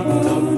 Vamos.